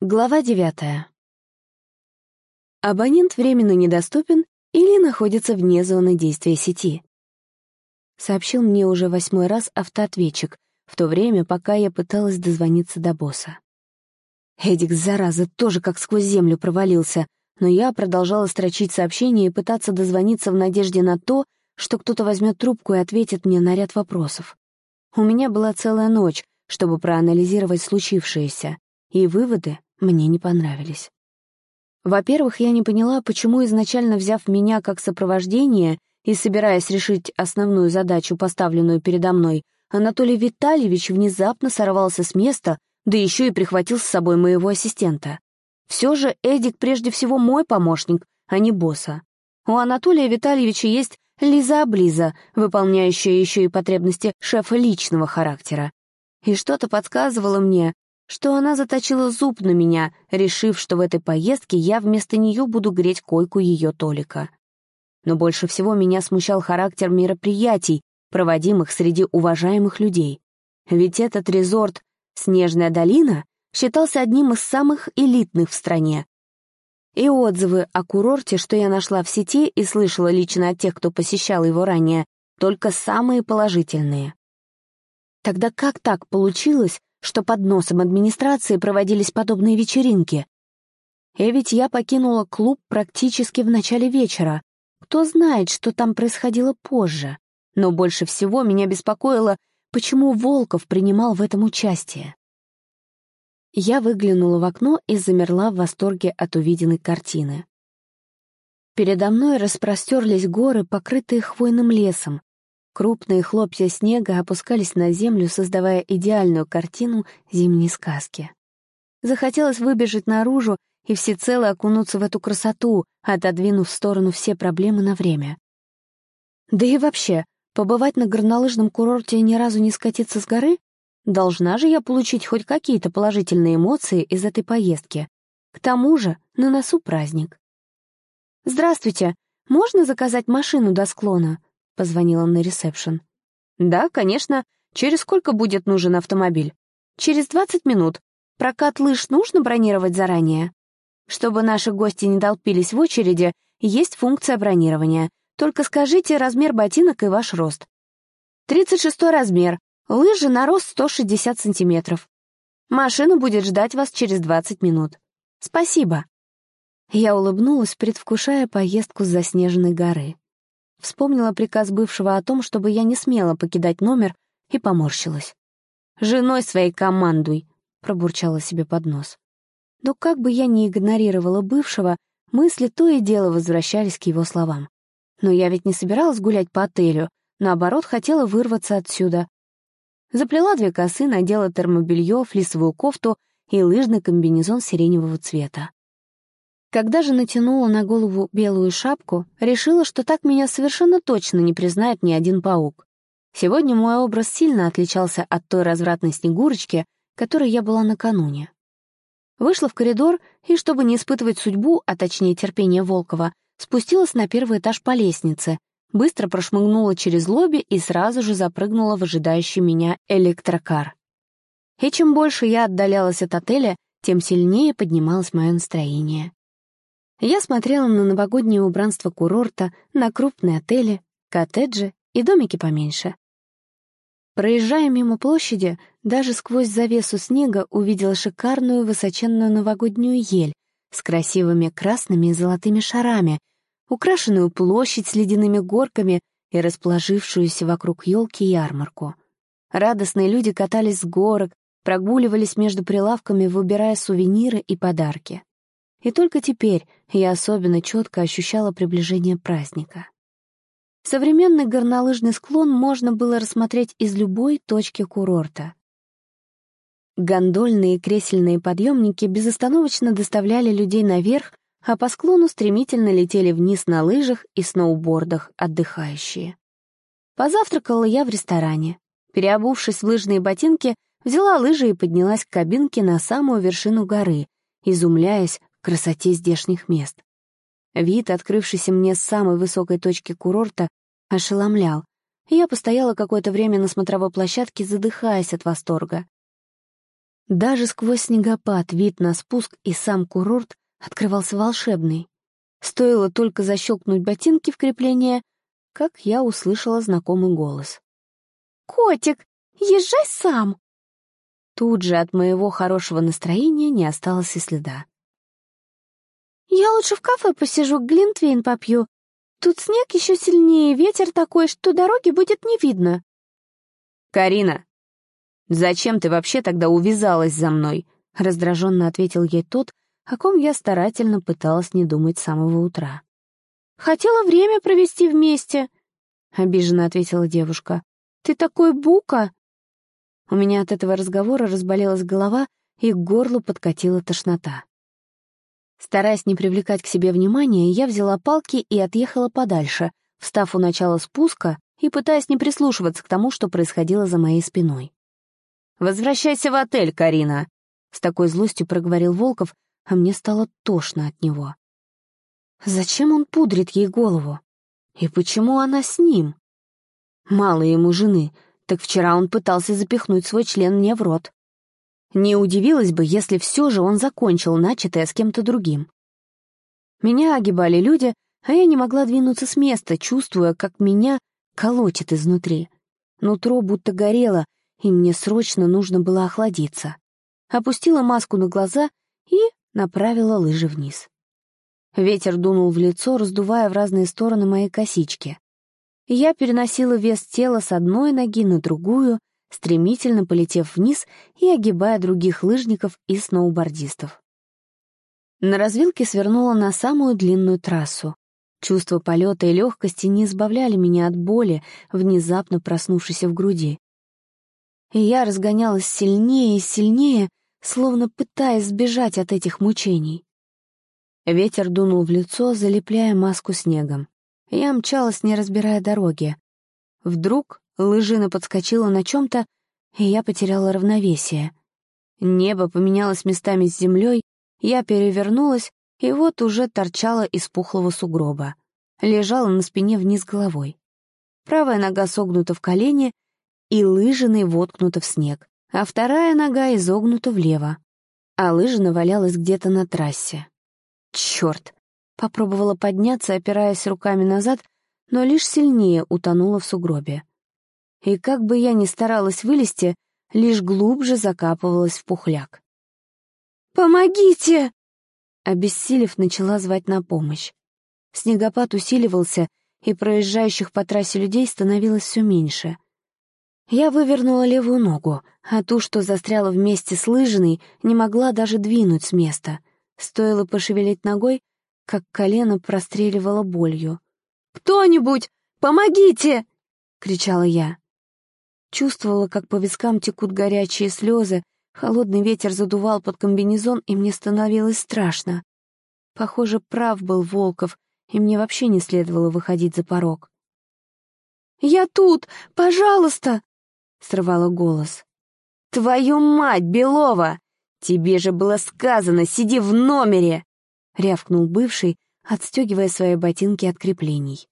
Глава девятая. Абонент временно недоступен или находится вне зоны действия сети. Сообщил мне уже восьмой раз автоответчик, в то время, пока я пыталась дозвониться до босса. Эдик, зараза, тоже как сквозь землю провалился, но я продолжала строчить сообщения и пытаться дозвониться в надежде на то, что кто-то возьмет трубку и ответит мне на ряд вопросов. У меня была целая ночь, чтобы проанализировать случившееся, и выводы мне не понравились. Во-первых, я не поняла, почему изначально взяв меня как сопровождение и собираясь решить основную задачу, поставленную передо мной, Анатолий Витальевич внезапно сорвался с места, да еще и прихватил с собой моего ассистента. Все же Эдик прежде всего мой помощник, а не босса. У Анатолия Витальевича есть Лиза-облиза, выполняющая еще и потребности шефа личного характера. И что-то подсказывало мне, что она заточила зуб на меня, решив, что в этой поездке я вместо нее буду греть койку ее Толика. Но больше всего меня смущал характер мероприятий, проводимых среди уважаемых людей. Ведь этот резорт «Снежная долина» считался одним из самых элитных в стране. И отзывы о курорте, что я нашла в сети и слышала лично от тех, кто посещал его ранее, только самые положительные. Тогда как так получилось, что под носом администрации проводились подобные вечеринки. И ведь я покинула клуб практически в начале вечера. Кто знает, что там происходило позже. Но больше всего меня беспокоило, почему Волков принимал в этом участие. Я выглянула в окно и замерла в восторге от увиденной картины. Передо мной распростерлись горы, покрытые хвойным лесом, Крупные хлопья снега опускались на землю, создавая идеальную картину зимней сказки. Захотелось выбежать наружу и всецело окунуться в эту красоту, отодвинув в сторону все проблемы на время. Да и вообще, побывать на горнолыжном курорте и ни разу не скатиться с горы? Должна же я получить хоть какие-то положительные эмоции из этой поездки. К тому же на носу праздник. «Здравствуйте, можно заказать машину до склона?» Позвонила на ресепшн. «Да, конечно. Через сколько будет нужен автомобиль?» «Через 20 минут. Прокат лыж нужно бронировать заранее?» «Чтобы наши гости не толпились в очереди, есть функция бронирования. Только скажите размер ботинок и ваш рост». «36 размер. Лыжи на рост 160 сантиметров. Машина будет ждать вас через 20 минут. Спасибо». Я улыбнулась, предвкушая поездку с заснеженной горы. Вспомнила приказ бывшего о том, чтобы я не смела покидать номер, и поморщилась. «Женой своей командуй!» — пробурчала себе под нос. Но как бы я ни игнорировала бывшего, мысли то и дело возвращались к его словам. Но я ведь не собиралась гулять по отелю, наоборот, хотела вырваться отсюда. Заплела две косы, надела термобелье, флисовую кофту и лыжный комбинезон сиреневого цвета. Когда же натянула на голову белую шапку, решила, что так меня совершенно точно не признает ни один паук. Сегодня мой образ сильно отличался от той развратной снегурочки, которой я была накануне. Вышла в коридор и, чтобы не испытывать судьбу, а точнее терпение Волкова, спустилась на первый этаж по лестнице, быстро прошмыгнула через лобби и сразу же запрыгнула в ожидающий меня электрокар. И чем больше я отдалялась от отеля, тем сильнее поднималось мое настроение. Я смотрела на новогоднее убранство курорта, на крупные отели, коттеджи и домики поменьше. Проезжая мимо площади, даже сквозь завесу снега увидела шикарную высоченную новогоднюю ель с красивыми красными и золотыми шарами, украшенную площадь с ледяными горками и расположившуюся вокруг елки ярмарку. Радостные люди катались с горок, прогуливались между прилавками, выбирая сувениры и подарки. И только теперь я особенно четко ощущала приближение праздника. Современный горнолыжный склон можно было рассмотреть из любой точки курорта. Гондольные и кресельные подъемники безостановочно доставляли людей наверх, а по склону стремительно летели вниз на лыжах и сноубордах отдыхающие. Позавтракала я в ресторане. Переобувшись в лыжные ботинки, взяла лыжи и поднялась к кабинке на самую вершину горы, изумляясь, красоте здешних мест. Вид, открывшийся мне с самой высокой точки курорта, ошеломлял, и я постояла какое-то время на смотровой площадке, задыхаясь от восторга. Даже сквозь снегопад вид на спуск и сам курорт открывался волшебный. Стоило только защелкнуть ботинки в крепление, как я услышала знакомый голос. «Котик, езжай сам!» Тут же от моего хорошего настроения не осталось и следа. «Я лучше в кафе посижу, глинтвейн попью. Тут снег еще сильнее, ветер такой, что дороги будет не видно». «Карина, зачем ты вообще тогда увязалась за мной?» — раздраженно ответил ей тот, о ком я старательно пыталась не думать с самого утра. «Хотела время провести вместе», — обиженно ответила девушка. «Ты такой бука!» У меня от этого разговора разболелась голова, и к горлу подкатила тошнота. Стараясь не привлекать к себе внимания, я взяла палки и отъехала подальше, встав у начала спуска и пытаясь не прислушиваться к тому, что происходило за моей спиной. «Возвращайся в отель, Карина!» — с такой злостью проговорил Волков, а мне стало тошно от него. Зачем он пудрит ей голову? И почему она с ним? Мало ему жены, так вчера он пытался запихнуть свой член мне в рот. Не удивилась бы, если все же он закончил начатое с кем-то другим. Меня огибали люди, а я не могла двинуться с места, чувствуя, как меня колотит изнутри. Нутро будто горело, и мне срочно нужно было охладиться. Опустила маску на глаза и направила лыжи вниз. Ветер дунул в лицо, раздувая в разные стороны мои косички. Я переносила вес тела с одной ноги на другую, стремительно полетев вниз и огибая других лыжников и сноубордистов. На развилке свернула на самую длинную трассу. Чувство полета и легкости не избавляли меня от боли, внезапно проснувшейся в груди. И я разгонялась сильнее и сильнее, словно пытаясь сбежать от этих мучений. Ветер дунул в лицо, залепляя маску снегом. Я мчалась, не разбирая дороги. Вдруг лыжина подскочила на чем-то, и я потеряла равновесие. Небо поменялось местами с землей, я перевернулась, и вот уже торчала из пухлого сугроба. Лежала на спине вниз головой. Правая нога согнута в колени, и лыжиной воткнута в снег а вторая нога изогнута влево, а лыжина валялась где-то на трассе. Черт! Попробовала подняться, опираясь руками назад, но лишь сильнее утонула в сугробе. И как бы я ни старалась вылезти, лишь глубже закапывалась в пухляк. «Помогите!» Обессилев, начала звать на помощь. Снегопад усиливался, и проезжающих по трассе людей становилось все меньше — я вывернула левую ногу, а ту, что застряла вместе с лыжиной, не могла даже двинуть с места. Стоило пошевелить ногой, как колено простреливало болью. «Кто-нибудь! Помогите!» — кричала я. Чувствовала, как по вискам текут горячие слезы, холодный ветер задувал под комбинезон, и мне становилось страшно. Похоже, прав был Волков, и мне вообще не следовало выходить за порог. «Я тут! Пожалуйста!» — срывала голос. «Твою мать, Белова! Тебе же было сказано, сиди в номере!» — рявкнул бывший, отстегивая свои ботинки от креплений.